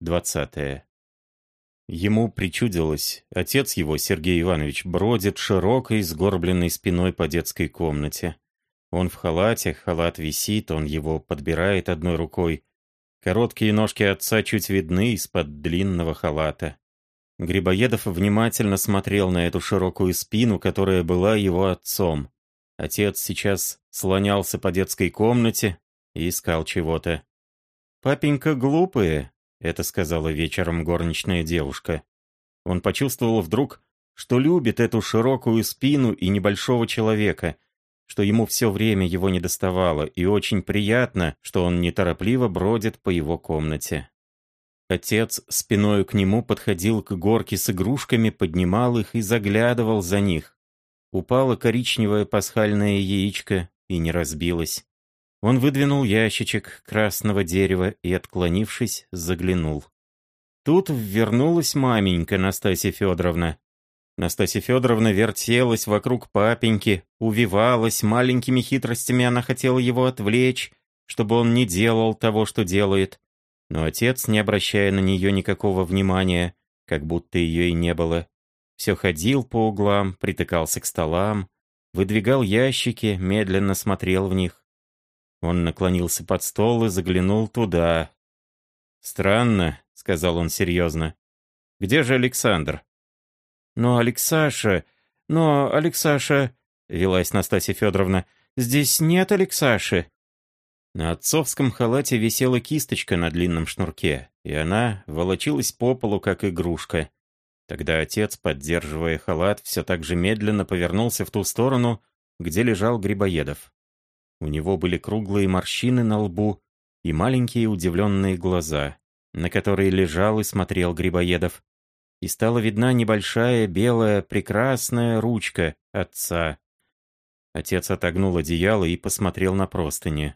20. Ему причудилось, отец его, Сергей Иванович, бродит широкой, сгорбленной спиной по детской комнате. Он в халате, халат висит, он его подбирает одной рукой. Короткие ножки отца чуть видны из-под длинного халата. Грибоедов внимательно смотрел на эту широкую спину, которая была его отцом. Отец сейчас слонялся по детской комнате и искал чего-то. «Папенька глупые», — это сказала вечером горничная девушка. Он почувствовал вдруг, что любит эту широкую спину и небольшого человека, что ему все время его не доставало, и очень приятно, что он неторопливо бродит по его комнате. Отец спиною к нему подходил к горке с игрушками, поднимал их и заглядывал за них. Упало коричневое пасхальное яичко и не разбилось. Он выдвинул ящичек красного дерева и, отклонившись, заглянул. Тут вернулась маменька Настасья Федоровна. Настасья Федоровна вертелась вокруг папеньки, увивалась, маленькими хитростями она хотела его отвлечь, чтобы он не делал того, что делает. Но отец, не обращая на нее никакого внимания, как будто ее и не было, все ходил по углам, притыкался к столам, выдвигал ящики, медленно смотрел в них. Он наклонился под стол и заглянул туда. «Странно», — сказал он серьезно. «Где же Александр?» «Но Алексаша... Но Алексаша...» — велась Настасья Федоровна. «Здесь нет Алексаши». На отцовском халате висела кисточка на длинном шнурке, и она волочилась по полу, как игрушка. Тогда отец, поддерживая халат, все так же медленно повернулся в ту сторону, где лежал Грибоедов. У него были круглые морщины на лбу и маленькие удивленные глаза, на которые лежал и смотрел Грибоедов. И стала видна небольшая белая прекрасная ручка отца. Отец отогнул одеяло и посмотрел на простыни.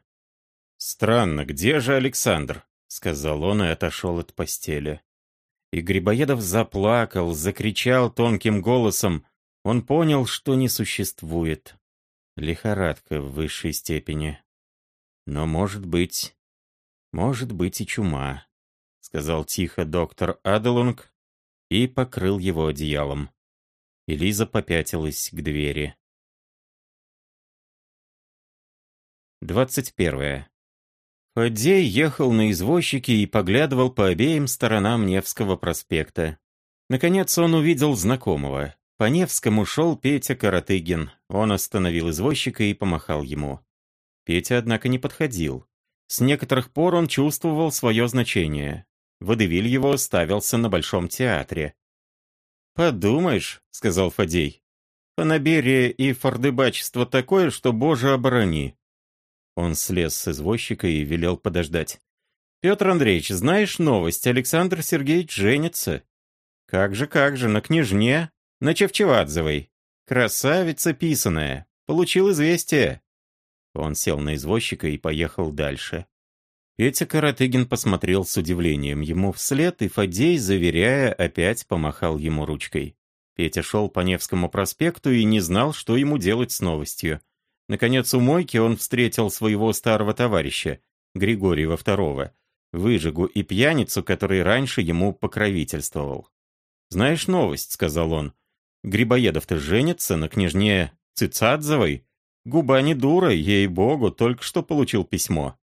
«Странно, где же Александр?» — сказал он и отошел от постели. И Грибоедов заплакал, закричал тонким голосом. Он понял, что не существует. Лихорадка в высшей степени. Но, может быть, может быть и чума, — сказал тихо доктор Аделунг и покрыл его одеялом. Элиза попятилась к двери. Двадцать первое. Фаддей ехал на извозчике и поглядывал по обеим сторонам Невского проспекта. Наконец он увидел знакомого. По Невскому шел Петя Каратыгин. Он остановил извозчика и помахал ему. Петя, однако, не подходил. С некоторых пор он чувствовал свое значение. Водевиль его ставился на Большом театре. «Подумаешь», — сказал Фадей, — «фанаберие и фордыбачество такое, что, боже, оборони. Он слез с извозчика и велел подождать. «Петр Андреевич, знаешь новость? Александр Сергеевич женится». «Как же, как же, на княжне, на Чевчевадзовой. Красавица писаная. Получил известие». Он сел на извозчика и поехал дальше. Петя Каратыгин посмотрел с удивлением ему вслед, и Фадей, заверяя, опять помахал ему ручкой. Петя шел по Невскому проспекту и не знал, что ему делать с новостью. Наконец, у мойки он встретил своего старого товарища, Григория II, выжигу и пьяницу, который раньше ему покровительствовал. «Знаешь новость», — сказал он. «Грибоедов-то женится на княжне Цицадзовой. Губа не дура, ей-богу, только что получил письмо».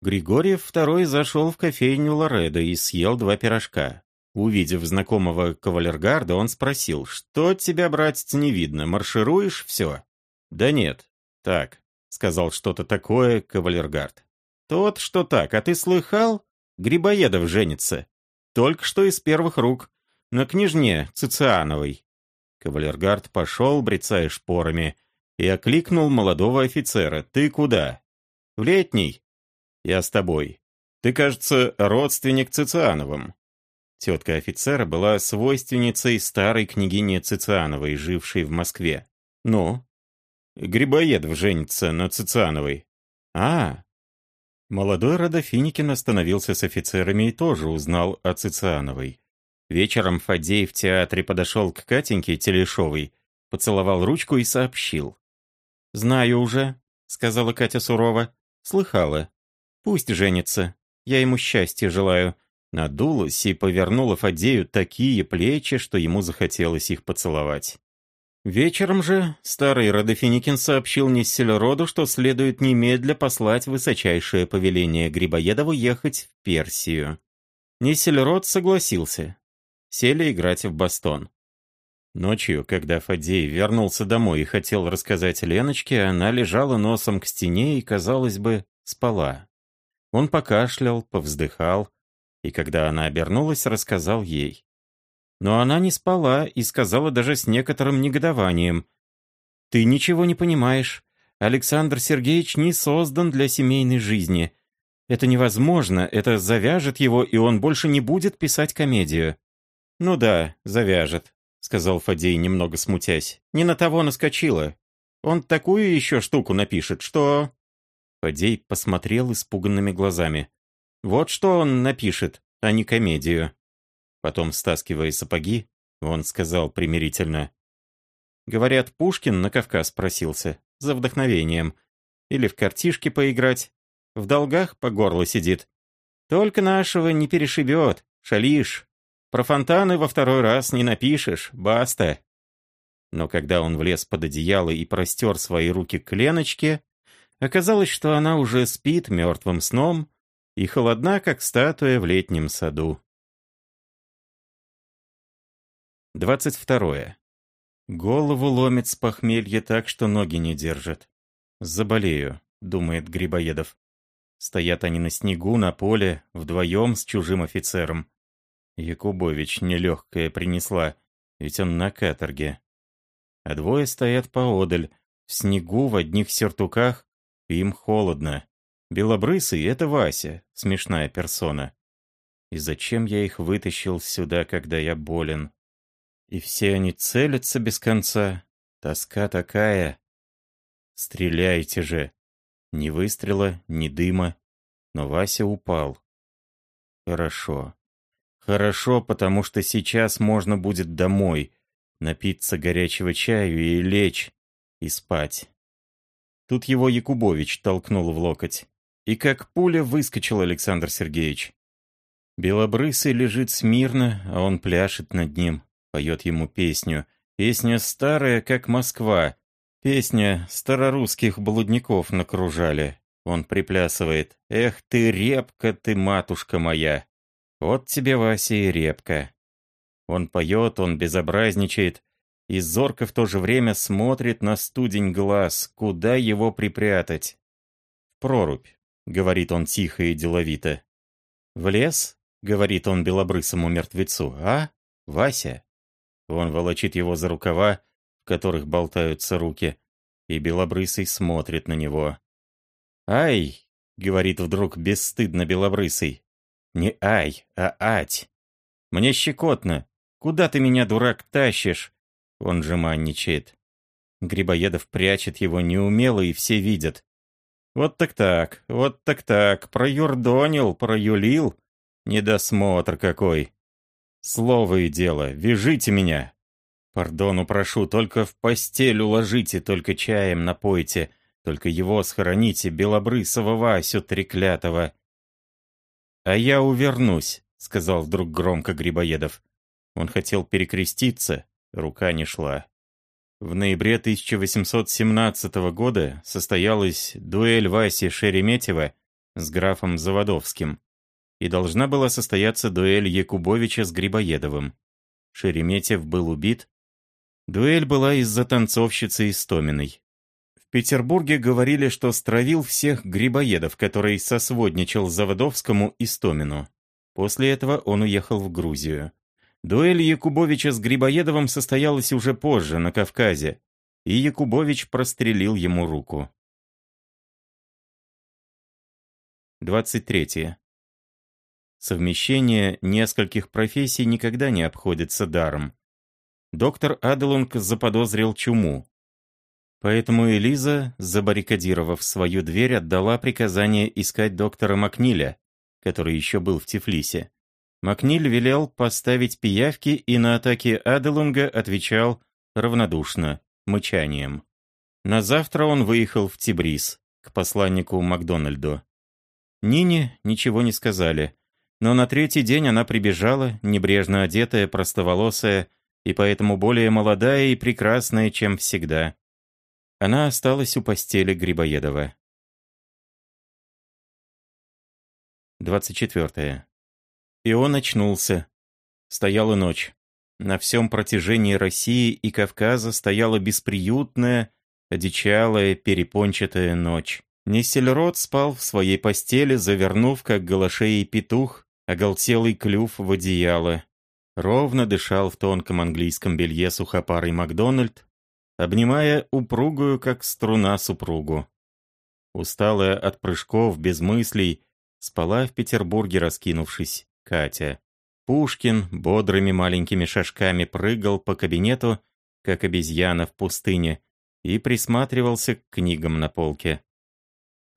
Григорьев II зашел в кофейню Лореда и съел два пирожка. Увидев знакомого кавалергарда, он спросил, «Что тебя, братец, не видно, маршируешь все?» «Да нет, «Так», — сказал что-то такое кавалергард. «Тот, что так, а ты слыхал? Грибоедов женится. Только что из первых рук. На княжне Цициановой». Кавалергард пошел, брецая шпорами, и окликнул молодого офицера. «Ты куда?» «В летний». «Я с тобой. Ты, кажется, родственник Цициановым». Тетка офицера была свойственницей старой княгини Цициановой, жившей в Москве. «Ну, Грибоедов женится на Цициановой. А, Молодой Родофиникин остановился с офицерами и тоже узнал о Цициановой. Вечером Фадей в театре подошел к Катеньке Телешовой, поцеловал ручку и сообщил. «Знаю уже», — сказала Катя сурово. «Слыхала. Пусть женится. Я ему счастья желаю. Надулась и повернула Фадею такие плечи, что ему захотелось их поцеловать. Вечером же старый Родофиникин сообщил Нессельроду, что следует немедля послать высочайшее повеление Грибоедову ехать в Персию. Нессельрод согласился. Сели играть в бастон. Ночью, когда Фадей вернулся домой и хотел рассказать Леночке, она лежала носом к стене и, казалось бы, спала. Он покашлял, повздыхал, и когда она обернулась, рассказал ей. Но она не спала и сказала даже с некоторым негодованием. «Ты ничего не понимаешь. Александр Сергеевич не создан для семейной жизни. Это невозможно, это завяжет его, и он больше не будет писать комедию». «Ну да, завяжет», — сказал Фадей, немного смутясь. «Не на того наскочила. Он такую еще штуку напишет, что...» Фадей посмотрел испуганными глазами. «Вот что он напишет, а не комедию». Потом, стаскивая сапоги, он сказал примирительно. «Говорят, Пушкин на Кавказ просился. За вдохновением. Или в картишки поиграть. В долгах по горло сидит. Только нашего не перешибет. Шалишь. Про фонтаны во второй раз не напишешь. Баста». Но когда он влез под одеяло и простер свои руки к Леночке, оказалось, что она уже спит мертвым сном и холодна, как статуя в летнем саду. 22. Голову ломит с похмелья так, что ноги не держат. «Заболею», — думает Грибоедов. Стоят они на снегу, на поле, вдвоем с чужим офицером. Якубович нелегкая принесла, ведь он на каторге. А двое стоят поодаль, в снегу, в одних сюртуках, им холодно. Белобрысый — это Вася, смешная персона. И зачем я их вытащил сюда, когда я болен? И все они целятся без конца. Тоска такая. Стреляйте же. Ни выстрела, ни дыма. Но Вася упал. Хорошо. Хорошо, потому что сейчас можно будет домой, напиться горячего чаю и лечь, и спать. Тут его Якубович толкнул в локоть. И как пуля выскочил Александр Сергеевич. Белобрысый лежит смирно, а он пляшет над ним поет ему песню. Песня старая, как Москва. Песня старорусских блудников накружали. Он приплясывает. «Эх ты, репка ты, матушка моя!» Вот тебе, Вася, и репка. Он поет, он безобразничает, и зорко в то же время смотрит на студень глаз, куда его припрятать. «В прорубь», — говорит он тихо и деловито. «В лес?» — говорит он белобрысому мертвецу. «А, Вася?» Он волочит его за рукава, в которых болтаются руки, и Белобрысый смотрит на него. «Ай!» — говорит вдруг бесстыдно Белобрысый. «Не ай, а ать! Мне щекотно! Куда ты меня, дурак, тащишь?» Он же манничает. Грибоедов прячет его неумело, и все видят. Вот так-так, вот так-так, проюрдонил, проюлил. Недосмотр какой. Слово и дело, вяжите меня. Пардону прошу, только в постель уложите, только чаем напойте, только его схороните, белобрысого Васю треклятого. А я увернусь, сказал вдруг громко Грибоедов. Он хотел перекреститься, рука не шла. В ноябре 1817 года состоялась дуэль Васи Шереметьева с графом Заводовским и должна была состояться дуэль Якубовича с Грибоедовым. Шереметьев был убит. Дуэль была из-за танцовщицы Истоминой. Петербурге говорили, что стравил всех Грибоедов, который сосводничал Заводовскому Истомину. После этого он уехал в Грузию. Дуэль Якубовича с Грибоедовым состоялась уже позже, на Кавказе, и Якубович прострелил ему руку. 23. Совмещение нескольких профессий никогда не обходится даром. Доктор Аделунг заподозрил чуму. Поэтому Элиза, забаррикадировав свою дверь, отдала приказание искать доктора Макниля, который еще был в Тифлисе. Макниль велел поставить пиявки и на атаки Аделунга отвечал равнодушно, мычанием. На завтра он выехал в Тибрис, к посланнику Макдональду. Нине ничего не сказали. Но на третий день она прибежала, небрежно одетая, простоволосая, и поэтому более молодая и прекрасная, чем всегда. Она осталась у постели Грибоедова. 24. И он очнулся. Стояла ночь. На всем протяжении России и Кавказа стояла бесприютная, одичалая, перепончатая ночь. Несельрод спал в своей постели, завернув, как галашей петух, оголтелый клюв в одеяло. Ровно дышал в тонком английском белье сухопарый Макдональд, обнимая упругую, как струна, супругу. Усталая от прыжков, без мыслей, спала в Петербурге, раскинувшись, Катя. Пушкин бодрыми маленькими шажками прыгал по кабинету, как обезьяна в пустыне, и присматривался к книгам на полке.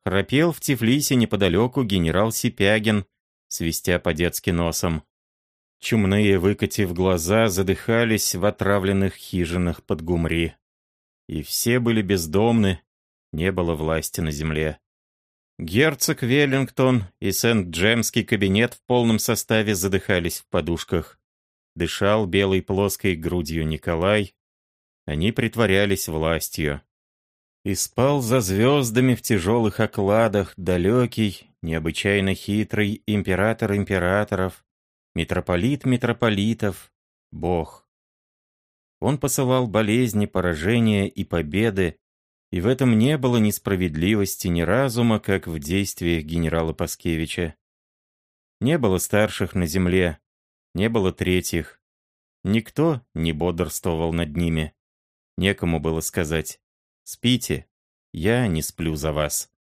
Храпел в Тифлисе неподалеку генерал Сипягин, свистя по-детски носом. Чумные, выкатив глаза, задыхались в отравленных хижинах под гумри. И все были бездомны, не было власти на земле. Герцог Веллингтон и Сент-Джемский кабинет в полном составе задыхались в подушках. Дышал белой плоской грудью Николай. Они притворялись властью и спал за звездами в тяжелых окладах далекий, необычайно хитрый император императоров, митрополит митрополитов, Бог. Он посылал болезни, поражения и победы, и в этом не было ни справедливости, ни разума, как в действиях генерала Паскевича. Не было старших на земле, не было третьих. Никто не бодрствовал над ними. Некому было сказать Спите, я не сплю за вас.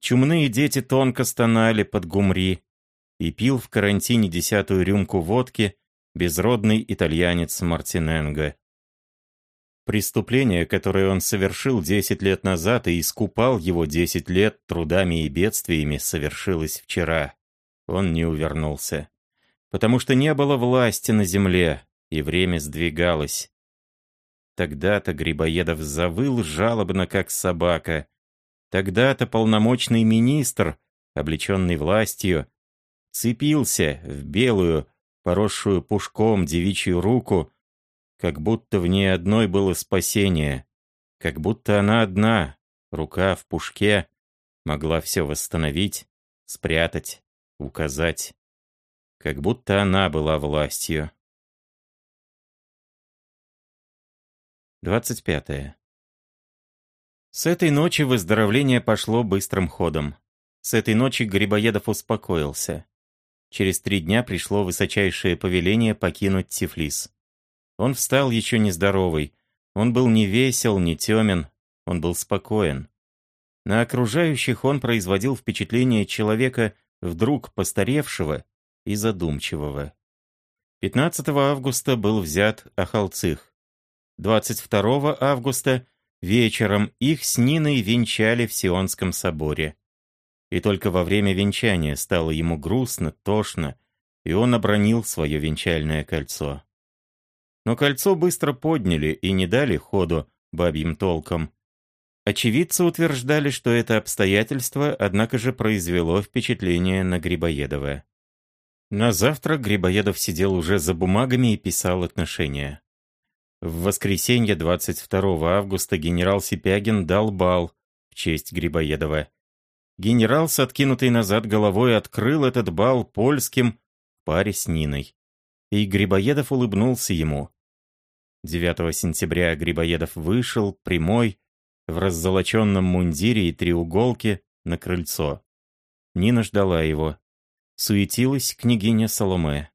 Чумные дети тонко стонали под гумри, и пил в карантине десятую рюмку водки безродный итальянец Мартиненго. Преступление, которое он совершил десять лет назад и искупал его десять лет трудами и бедствиями, совершилось вчера. Он не увернулся. Потому что не было власти на земле, и время сдвигалось. Тогда-то Грибоедов завыл жалобно, как собака. Тогда-то полномочный министр, облеченный властью, цепился в белую, поросшую пушком девичью руку, как будто в ней одной было спасение, как будто она одна, рука в пушке, могла все восстановить, спрятать, указать, как будто она была властью. 25. С этой ночи выздоровление пошло быстрым ходом. С этой ночи Грибоедов успокоился. Через три дня пришло высочайшее повеление покинуть Тифлис. Он встал еще нездоровый. Он был не весел, не темен. Он был спокоен. На окружающих он производил впечатление человека, вдруг постаревшего и задумчивого. 15 августа был взят Ахалцих. 22 августа вечером их с Ниной венчали в Сионском соборе. И только во время венчания стало ему грустно, тошно, и он обронил свое венчальное кольцо. Но кольцо быстро подняли и не дали ходу бабьим толком. Очевидцы утверждали, что это обстоятельство, однако же произвело впечатление на Грибоедова. На завтра Грибоедов сидел уже за бумагами и писал отношения. В воскресенье 22 августа генерал Сипягин дал бал в честь Грибоедова. Генерал с откинутой назад головой открыл этот бал польским в паре с Ниной. И Грибоедов улыбнулся ему. 9 сентября Грибоедов вышел, прямой, в раззолоченном мундире и треуголке, на крыльцо. Нина ждала его. Суетилась княгиня Соломе.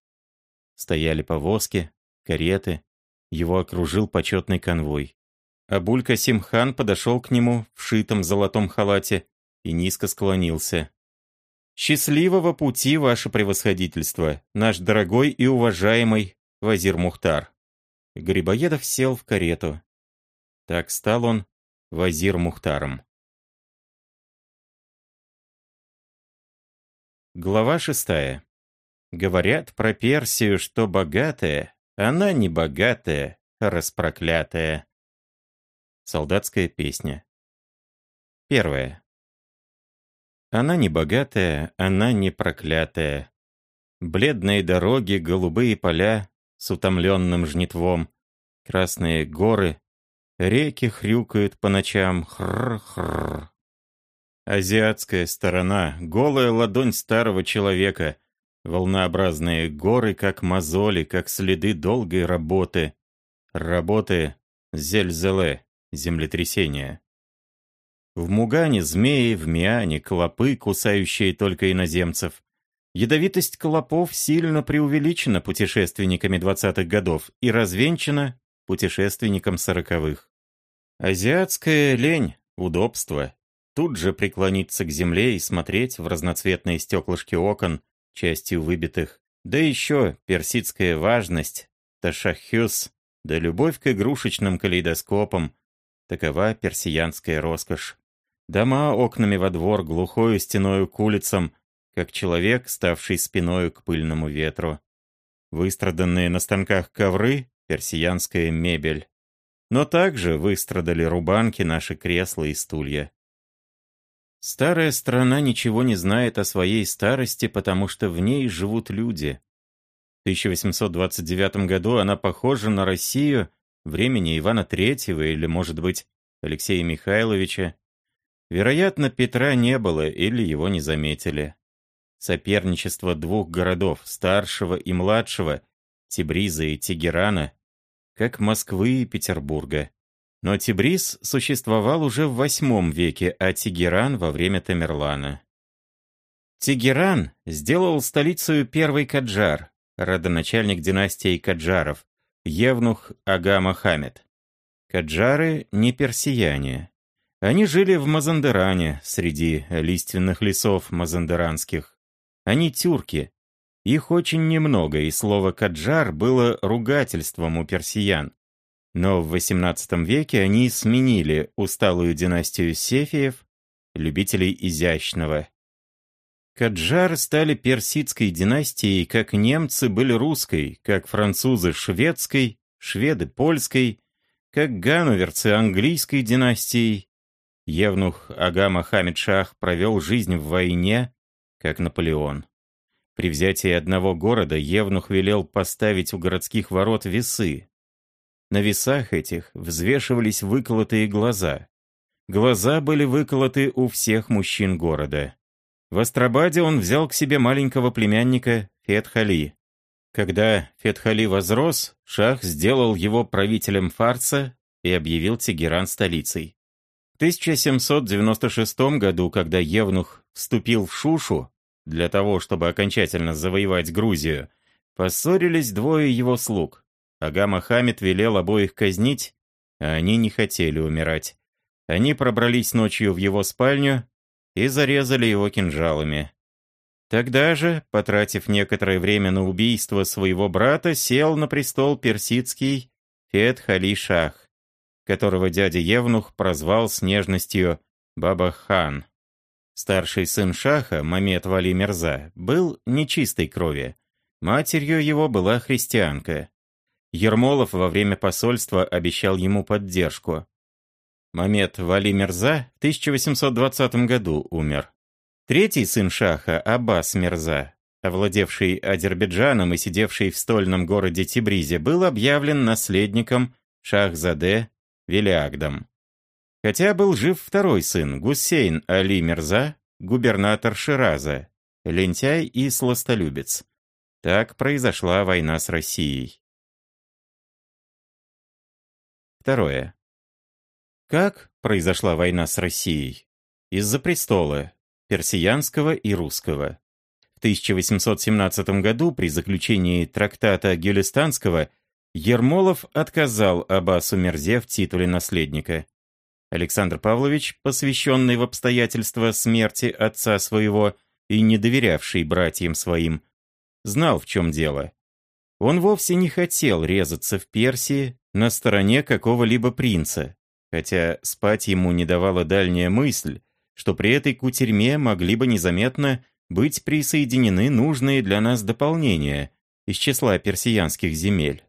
Стояли повозки, кареты, его окружил почетный конвой. Абулька Симхан подошел к нему в шитом золотом халате и низко склонился. «Счастливого пути, ваше превосходительство, наш дорогой и уважаемый Вазир Мухтар». Грибоедов сел в карету. Так стал он Вазир Мухтаром. Глава шестая. Говорят про Персию, что богатая, она не богатая, а распроклятая. Солдатская песня. Первая. Она не богатая, она не проклятая. Бледные дороги, голубые поля с утомленным жнитвом, красные горы, реки хрюкают по ночам, хр-хр. Азиатская сторона, голая ладонь старого человека, волнообразные горы, как мозоли, как следы долгой работы. Работы зельзеле, землетрясения. В Мугане змеи, в Миане клопы, кусающие только иноземцев. Ядовитость клопов сильно преувеличена путешественниками 20-х годов и развенчана путешественникам 40-х. Азиатская лень, удобство. Тут же преклониться к земле и смотреть в разноцветные стеклышки окон, частью выбитых. Да еще персидская важность, ташахюс, да любовь к игрушечным калейдоскопам. Такова персиянская роскошь. Дома окнами во двор, глухою стеною к улицам, как человек, ставший спиною к пыльному ветру. Выстраданные на станках ковры — персиянская мебель. Но также выстрадали рубанки наши кресла и стулья. Старая страна ничего не знает о своей старости, потому что в ней живут люди. В 1829 году она похожа на Россию времени Ивана III или, может быть, Алексея Михайловича. Вероятно, Петра не было или его не заметили. Соперничество двух городов, старшего и младшего, Тибриза и Тегерана, как Москвы и Петербурга. Но Тибриз существовал уже в VIII веке, а Тегеран во время Тамерлана. Тегеран сделал столицу первый Каджар, родоначальник династии Каджаров, Евнух Ага Мохаммед. Каджары не персияне. Они жили в Мазандеране, среди лиственных лесов мазандеранских. Они тюрки. Их очень немного, и слово «каджар» было ругательством у персиян. Но в XVIII веке они сменили усталую династию сефиев, любителей изящного. Каджар стали персидской династией, как немцы были русской, как французы шведской, шведы польской, как ганноверцы английской династией. Евнух Ага Мохаммед Шах провел жизнь в войне, как Наполеон. При взятии одного города Евнух велел поставить у городских ворот весы, на весах этих взвешивались выколотые глаза. Глаза были выколоты у всех мужчин города. В Астрабаде он взял к себе маленького племянника Фетхали. Когда Фетхали возрос, Шах сделал его правителем Фарса и объявил Тегеран столицей. В 1796 году, когда Евнух вступил в Шушу для того, чтобы окончательно завоевать Грузию, поссорились двое его слуг Ага Мохаммед велел обоих казнить, а они не хотели умирать. Они пробрались ночью в его спальню и зарезали его кинжалами. Тогда же, потратив некоторое время на убийство своего брата, сел на престол персидский Фет Хали Шах, которого дядя Евнух прозвал с нежностью Баба Хан. Старший сын Шаха, Мамед Вали Мерза, был нечистой крови. Матерью его была христианка. Ермолов во время посольства обещал ему поддержку. Мамед Вали Мирза в 1820 году умер. Третий сын Шаха, Аббас Мирза, овладевший Азербайджаном и сидевший в стольном городе Тибризе, был объявлен наследником Шахзаде Велиагдом. Хотя был жив второй сын, Гусейн Али Мирза, губернатор Шираза, лентяй и сластолюбец. Так произошла война с Россией. Второе. Как произошла война с Россией? Из-за престола, персиянского и русского. В 1817 году при заключении трактата Гюлистанского Ермолов отказал Аббасу Мерзе в титуле наследника. Александр Павлович, посвященный в обстоятельства смерти отца своего и не доверявший братьям своим, знал, в чем дело. Он вовсе не хотел резаться в Персии, на стороне какого-либо принца, хотя спать ему не давала дальняя мысль, что при этой кутерьме могли бы незаметно быть присоединены нужные для нас дополнения из числа персиянских земель.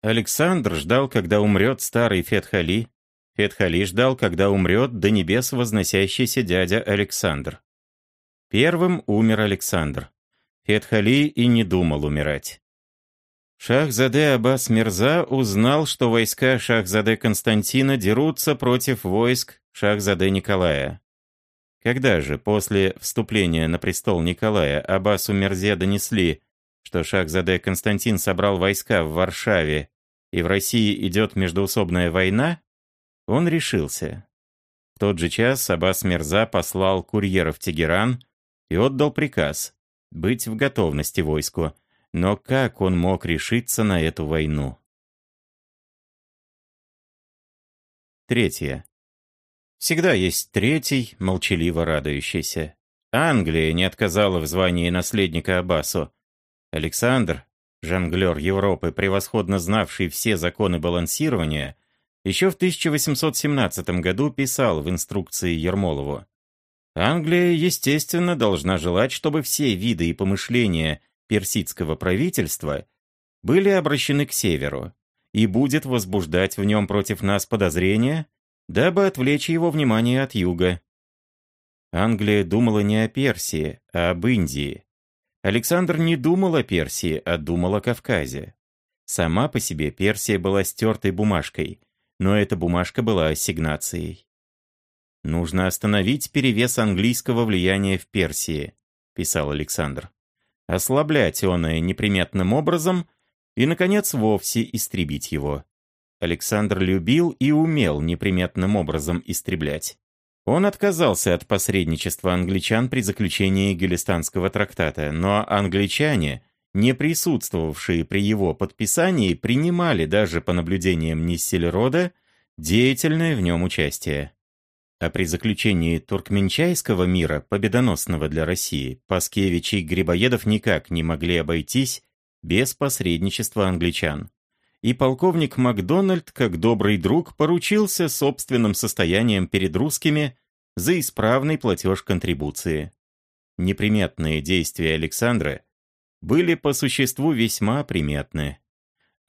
Александр ждал, когда умрет старый Фетхали. Фетхали ждал, когда умрет до небес возносящийся дядя Александр. Первым умер Александр. Фетхали и не думал умирать. Шахзаде Аббас Мирза узнал, что войска Шахзаде Константина дерутся против войск Шахзаде Николая. Когда же после вступления на престол Николая Аббасу Мирзе донесли, что Шахзаде Константин собрал войска в Варшаве и в России идет междоусобная война, он решился. В тот же час Аббас Мирза послал курьера в Тегеран и отдал приказ быть в готовности войску, но как он мог решиться на эту войну? Третье. Всегда есть третий, молчаливо радующийся. Англия не отказала в звании наследника Аббасу. Александр, жонглер Европы, превосходно знавший все законы балансирования, еще в 1817 году писал в инструкции Ермолову. Англия, естественно, должна желать, чтобы все виды и помышления персидского правительства были обращены к северу и будет возбуждать в нем против нас подозрения, дабы отвлечь его внимание от юга. Англия думала не о Персии, а об Индии. Александр не думал о Персии, а думал о Кавказе. Сама по себе Персия была стертой бумажкой, но эта бумажка была ассигнацией. «Нужно остановить перевес английского влияния в Персии», — писал Александр. «Ослаблять оное неприметным образом и, наконец, вовсе истребить его». Александр любил и умел неприметным образом истреблять. Он отказался от посредничества англичан при заключении Гелистанского трактата, но англичане, не присутствовавшие при его подписании, принимали даже по наблюдениям Ниссельрода деятельное в нем участие. А при заключении Туркменчайского мира, победоносного для России, Паскевич и Грибоедов никак не могли обойтись без посредничества англичан. И полковник Макдональд, как добрый друг, поручился собственным состоянием перед русскими за исправный платеж контрибуции. Неприметные действия Александра были по существу весьма приметны.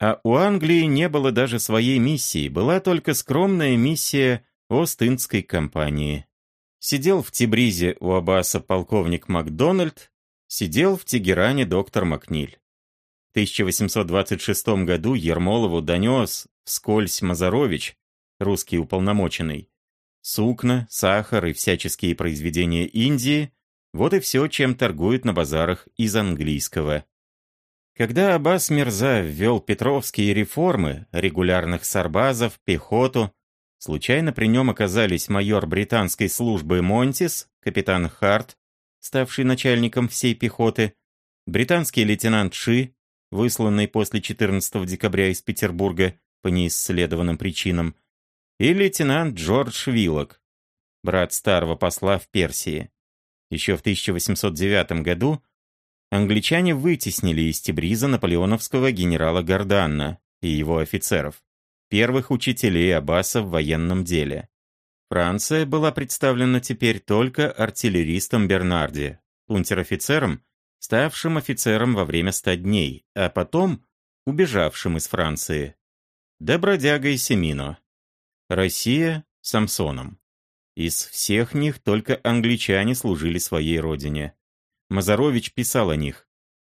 А у Англии не было даже своей миссии, была только скромная миссия Ост-Индской компании. Сидел в Тибризе у Аббаса полковник Макдональд, сидел в Тегеране доктор Макниль. В 1826 году Ермолову донес вскользь Мазарович, русский уполномоченный, сукна, сахар и всяческие произведения Индии, вот и все, чем торгуют на базарах из английского. Когда Аббас Мирза ввел петровские реформы, регулярных сарбазов, пехоту, Случайно при нем оказались майор британской службы Монтис, капитан Харт, ставший начальником всей пехоты, британский лейтенант Ши, высланный после 14 декабря из Петербурга по неисследованным причинам, и лейтенант Джордж Виллок, брат старого посла в Персии. Еще в 1809 году англичане вытеснили из Тебриза наполеоновского генерала Горданна и его офицеров первых учителей Аббаса в военном деле. Франция была представлена теперь только артиллеристом Бернарди, унтер-офицером, ставшим офицером во время ста дней, а потом убежавшим из Франции, да бродягой Семино. Россия — Самсоном. Из всех них только англичане служили своей родине. Мазарович писал о них.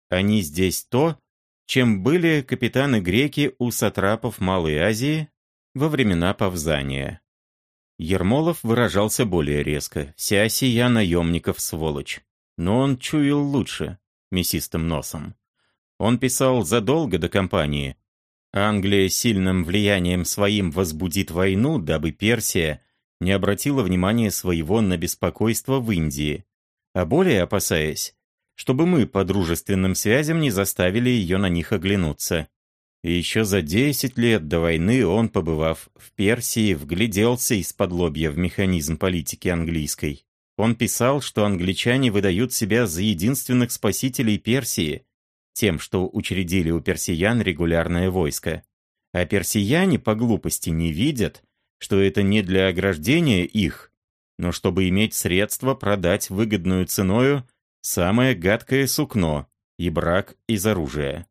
Они здесь то, чем были капитаны-греки у сатрапов Малой Азии во времена Павзания. Ермолов выражался более резко. «Вся сия наемников сволочь». Но он чуял лучше, мясистым носом. Он писал задолго до кампании. Англия сильным влиянием своим возбудит войну, дабы Персия не обратила внимания своего на беспокойство в Индии. А более опасаясь, чтобы мы по дружественным связям не заставили ее на них оглянуться. И еще за 10 лет до войны он, побывав в Персии, вгляделся из-под лобья в механизм политики английской. Он писал, что англичане выдают себя за единственных спасителей Персии, тем, что учредили у персиян регулярное войско. А персияне по глупости не видят, что это не для ограждения их, но чтобы иметь средства продать выгодную ценою самое гадкое сукно и брак из оружия.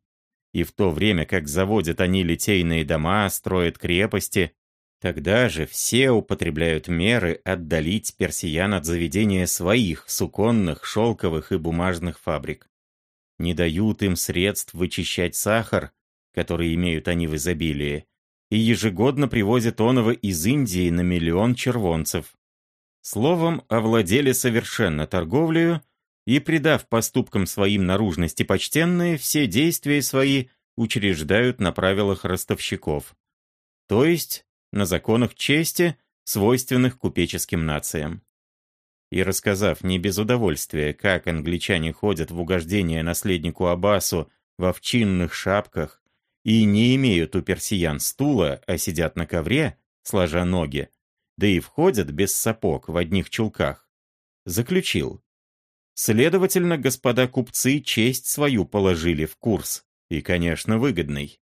И в то время, как заводят они литейные дома, строят крепости, тогда же все употребляют меры отдалить персиян от заведения своих суконных, шелковых и бумажных фабрик. не дают им средств вычищать сахар, который имеют они в изобилии, и ежегодно привозят оного из Индии на миллион червонцев. Словом, овладели совершенно торговлею и, придав поступкам своим наружности почтенные, все действия свои учреждают на правилах ростовщиков, то есть на законах чести, свойственных купеческим нациям. И рассказав не без удовольствия, как англичане ходят в угождение наследнику Аббасу в овчинных шапках и не имеют у персиян стула, а сидят на ковре, сложа ноги, да и входят без сапог в одних чулках, заключил. Следовательно, господа купцы честь свою положили в курс, и, конечно, выгодный.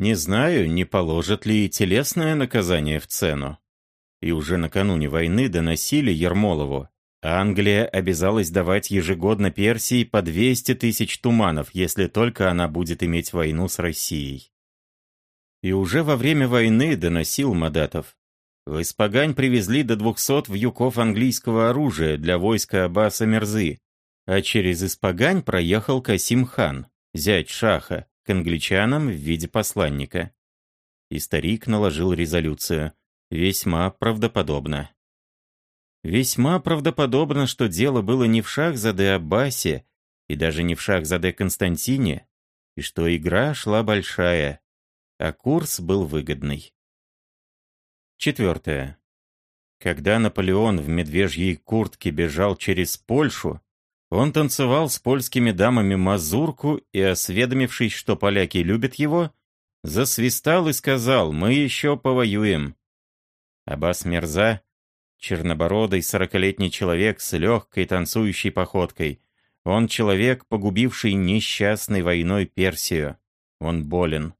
Не знаю, не положат ли и телесное наказание в цену. И уже накануне войны доносили Ермолову, Англия обязалась давать ежегодно Персии по 200 тысяч туманов, если только она будет иметь войну с Россией. И уже во время войны доносил Мадатов. В Испагань привезли до 200 вьюков английского оружия для войска Аббаса Мерзы, а через Испагань проехал Касим хан, зять Шаха, англичанам в виде посланника. И старик наложил резолюцию. Весьма правдоподобно. Весьма правдоподобно, что дело было не в Шахзаде Аббасе и даже не в Шахзаде Константине, и что игра шла большая, а курс был выгодный. Четвертое. Когда Наполеон в медвежьей куртке бежал через Польшу, он танцевал с польскими дамами мазурку и, осведомившись, что поляки любят его, засвистал и сказал «Мы еще повоюем». Аббас Мерза Чернобородый сорокалетний человек с легкой танцующей походкой. Он человек, погубивший несчастной войной Персию. Он болен.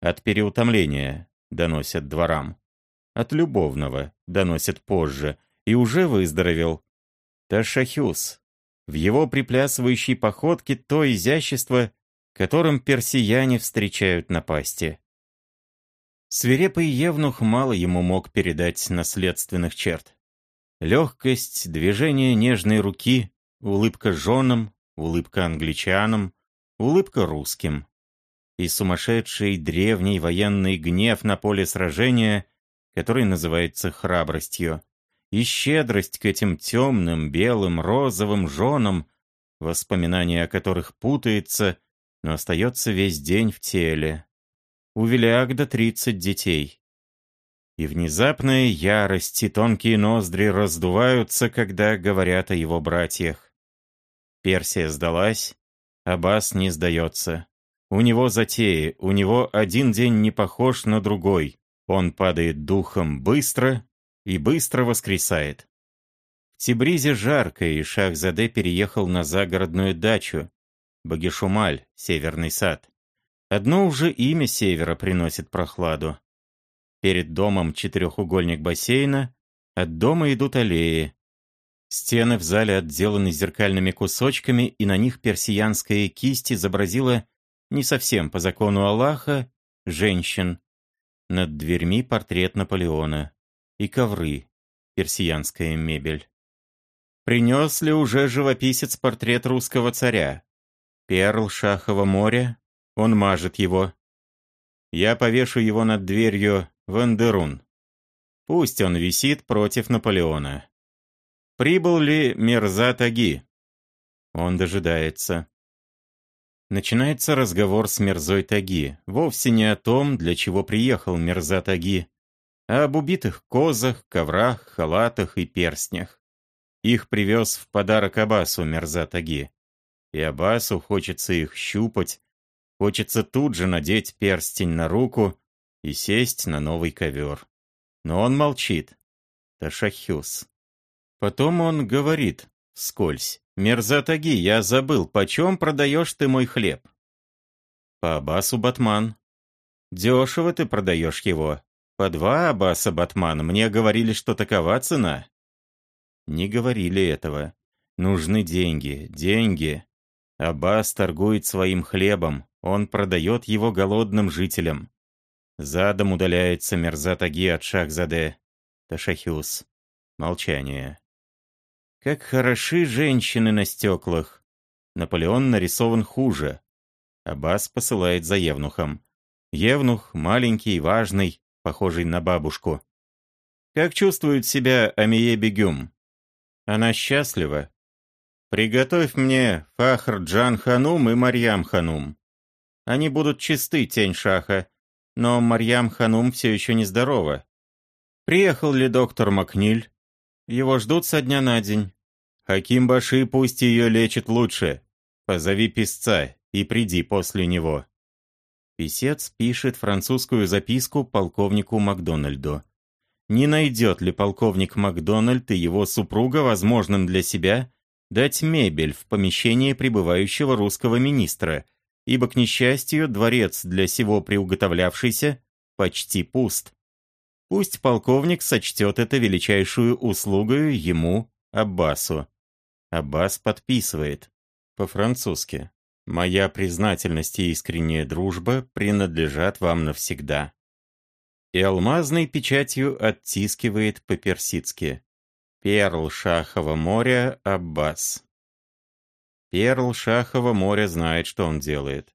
От переутомления, доносят дворам. От любовного, доносят позже, и уже выздоровел. Ташахюс. В его приплясывающей походке то изящество, которым персияне встречают напасти. Свирепый Евнух мало ему мог передать наследственных черт. Легкость, движение нежной руки, улыбка женам, улыбка англичанам, улыбка русским. И сумасшедший древний военный гнев на поле сражения, который называется храбростью. И щедрость к этим темным, белым, розовым женам, воспоминания о которых путается, но остается весь день в теле. У Велиагда тридцать детей. И внезапная ярость и тонкие ноздри раздуваются, когда говорят о его братьях. Персия сдалась, Аббас не сдается. У него затеи, у него один день не похож на другой. Он падает духом быстро и быстро воскресает. В Тибризе жарко, и Шахзаде переехал на загородную дачу. Багишумаль, северный сад. Одно уже имя севера приносит прохладу. Перед домом четырехугольник бассейна, от дома идут аллеи. Стены в зале отделаны зеркальными кусочками, и на них персиянская кисть изобразила, не совсем по закону Аллаха, женщин. Над дверьми портрет Наполеона. И ковры, персиянская мебель. Принес ли уже живописец портрет русского царя? Перл Шахова моря, он мажет его. Я повешу его над дверью Вандерун. Пусть он висит против Наполеона. Прибыл ли Мерза Таги? Он дожидается. Начинается разговор с Мерзой Таги. Вовсе не о том, для чего приехал Мерза Таги, а об убитых козах, коврах, халатах и перстнях. Их привез в подарок Абасу Мерза Таги. И Абасу хочется их щупать, хочется тут же надеть перстень на руку и сесть на новый ковер. Но он молчит. Ташахюс. Потом он говорит, скользь. «Мерзатаги, я забыл, почем продаешь ты мой хлеб?» «По Абасу Батман». «Дешево ты продаешь его. По два Абаса Батман. Мне говорили, что такова цена». Не говорили этого. Нужны деньги, деньги. Аббас торгует своим хлебом. Он продает его голодным жителям. Задом удаляется Мерзатаги от Шахзаде. Ташахюс. Молчание. Как хороши женщины на стеклах. Наполеон нарисован хуже. Аббас посылает за Евнухом. Евнух маленький, важный, похожий на бабушку. Как чувствует себя Амие Бегюм? Она счастлива. Приготовь мне Фахр Джан Ханум и Марьям Ханум. Они будут чисты, тень Шаха, но Марьям Ханум все еще нездорова. Приехал ли доктор Макниль? Его ждут со дня на день. Хаким Баши пусть ее лечит лучше. Позови писца и приди после него. Писец пишет французскую записку полковнику Макдональду. Не найдет ли полковник Макдональд и его супруга возможным для себя дать мебель в помещение прибывающего русского министра, ибо, к несчастью, дворец для сего приуготовлявшийся почти пуст. Пусть полковник сочтет это величайшую услугою ему, Аббасу. Аббас подписывает. По-французски. «Моя признательность и искренняя дружба принадлежат вам навсегда» и алмазной печатью оттискивает по-персидски. Перл Шахова моря Аббас. Перл Шахова моря знает, что он делает.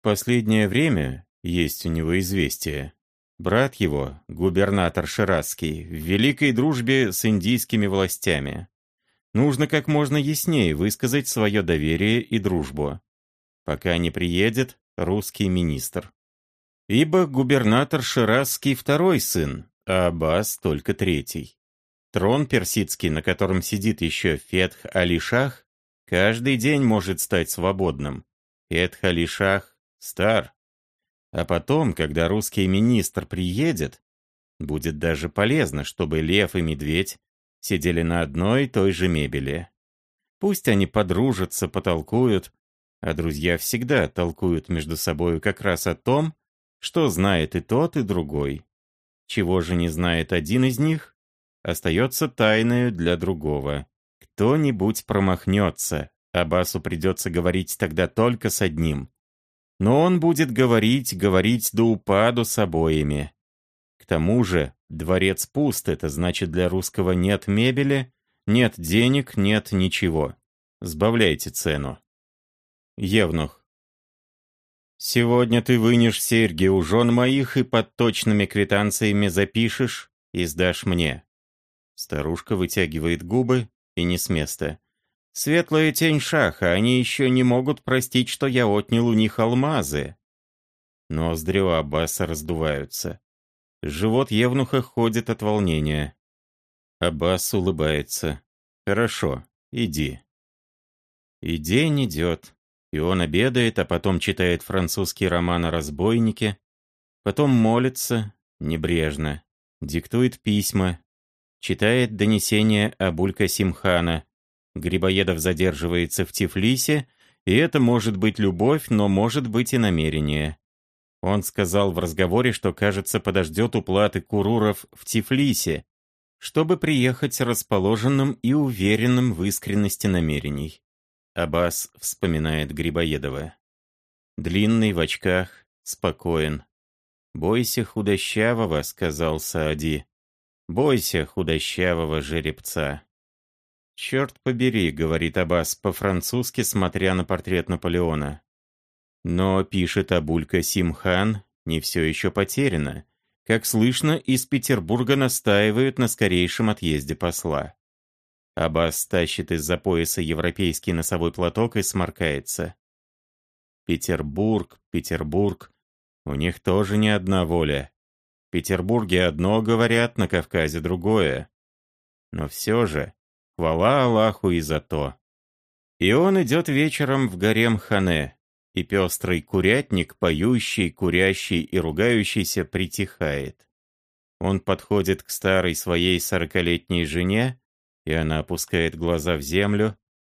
В последнее время есть у него известие. Брат его, губернатор Ширазский, в великой дружбе с индийскими властями. Нужно как можно яснее высказать свое доверие и дружбу. Пока не приедет русский министр ибо губернатор Ширазский второй сын, а Аббас только третий. Трон персидский, на котором сидит еще Фетх Алишах, каждый день может стать свободным. Фетх Алишах стар. А потом, когда русский министр приедет, будет даже полезно, чтобы лев и медведь сидели на одной и той же мебели. Пусть они подружатся, потолкуют, а друзья всегда толкуют между собою как раз о том, что знает и тот, и другой. Чего же не знает один из них, остается тайною для другого. Кто-нибудь промахнется, Абасу придется говорить тогда только с одним. Но он будет говорить, говорить до упаду с обоими. К тому же, дворец пуст, это значит для русского нет мебели, нет денег, нет ничего. Сбавляйте цену. Евнух. Сегодня ты вынешь серьги у жен моих и под точными квитанциями запишешь и сдашь мне». Старушка вытягивает губы и не с места. «Светлая тень шаха, они еще не могут простить, что я отнял у них алмазы». Ноздри у Аббаса раздуваются. Живот Евнуха ходит от волнения. Аббас улыбается. «Хорошо, иди». И день идет. И он обедает, а потом читает французский роман о разбойнике, потом молится, небрежно, диктует письма, читает донесение Абулька Симхана. Грибоедов задерживается в Тифлисе, и это может быть любовь, но может быть и намерение. Он сказал в разговоре, что, кажется, подождет уплаты куруров в Тифлисе, чтобы приехать расположенным и уверенным в искренности намерений. Аббас вспоминает Грибоедова. Длинный в очках, спокоен. «Бойся худощавого», — сказал Саади. «Бойся худощавого жеребца». «Черт побери», — говорит Аббас по-французски, смотря на портрет Наполеона. Но, пишет Абулька Симхан, не все еще потеряно. Как слышно, из Петербурга настаивают на скорейшем отъезде посла. Аббас тащит из-за пояса европейский носовой платок и сморкается. Петербург, Петербург. У них тоже не одна воля. В Петербурге одно говорят, на Кавказе другое. Но все же, хвала Аллаху и за то. И он идет вечером в гарем Хане, и пестрый курятник, поющий, курящий и ругающийся, притихает. Он подходит к старой своей сорокалетней жене, и она опускает глаза в землю,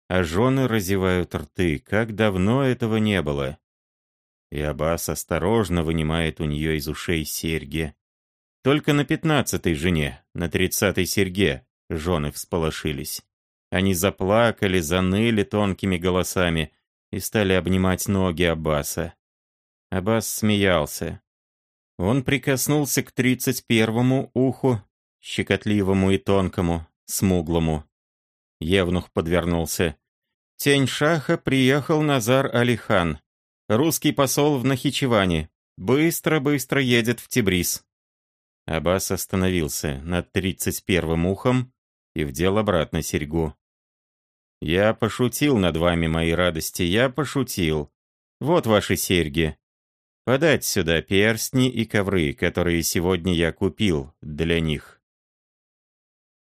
а жены разевают рты, как давно этого не было. И Аббас осторожно вынимает у нее из ушей серьги. Только на пятнадцатой жене, на тридцатой серьге, жены всполошились. Они заплакали, заныли тонкими голосами и стали обнимать ноги Аббаса. Аббас смеялся. Он прикоснулся к тридцать первому уху, щекотливому и тонкому, смуглому. Евнух подвернулся. Тень Шаха приехал Назар Алихан, русский посол в Нахичеване. Быстро-быстро едет в Тибрис». Аббас остановился над тридцать первым ухом и вдел обратно серьгу. «Я пошутил над вами, мои радости, я пошутил. Вот ваши серьги. Подать сюда перстни и ковры, которые сегодня я купил для них».